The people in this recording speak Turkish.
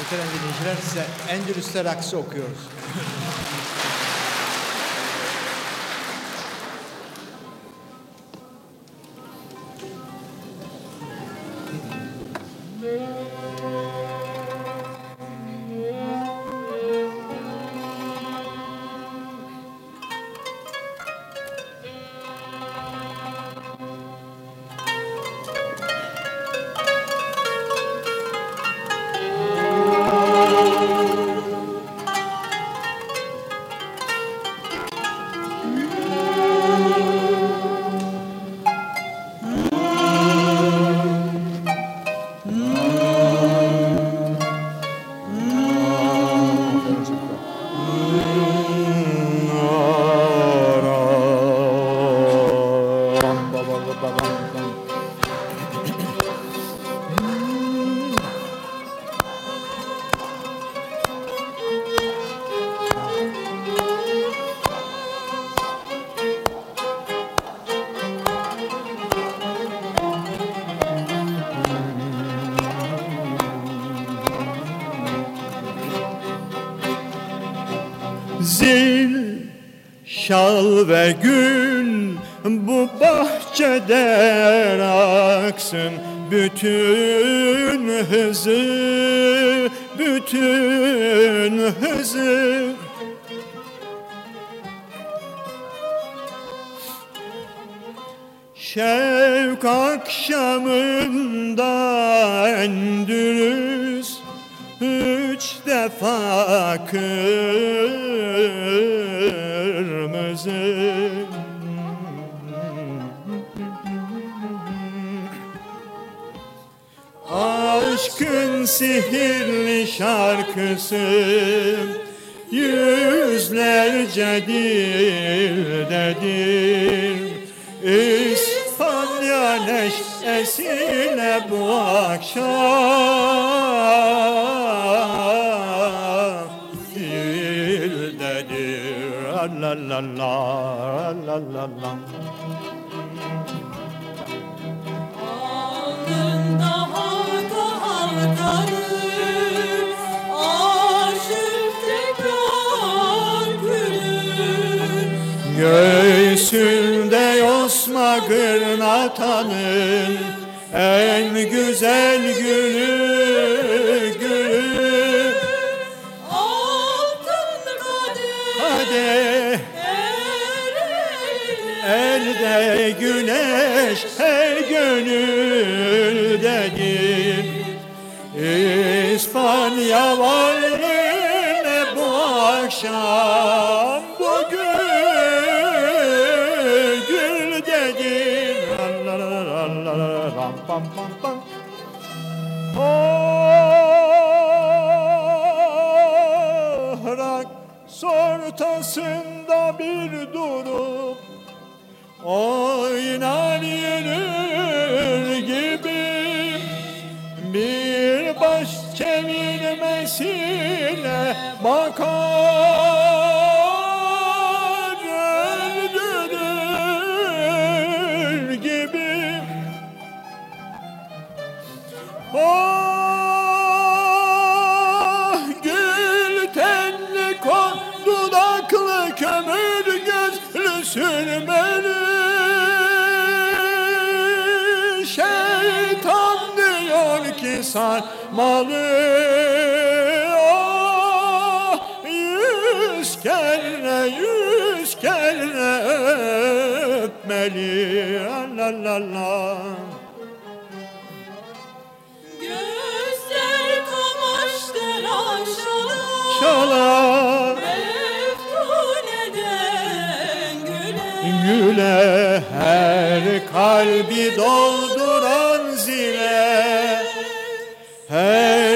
Muhterem dinleyiciler size Endülüs'te raksı okuyoruz. Zil, şal ve gül bu bahçeden aksın bütün hızı, bütün hızı. Şevk akşamında endülüs üç defa kırmızı. Aşkın sihirli şarkısı yüzlerce dildedir İspanya neşesiyle bu akşam la la la la la la Alnında halka halkadır, aşık tekrar gülür. Göğsünde yosma gırnatanın en güzel gülü güneş her gönüldedir İspanya varlığına bu akşam bugün güldedir pam pam pam. Oh, raks ortasında bir durup oynar bakar öldürür gibi. Oh gül tenli kon dudaklı kömür gözlü sürmeli Şeytan diyor ki sarmalı öpmeli la la la. Gözler kamaştı la güle Güle her kalbi dolduran zile. Her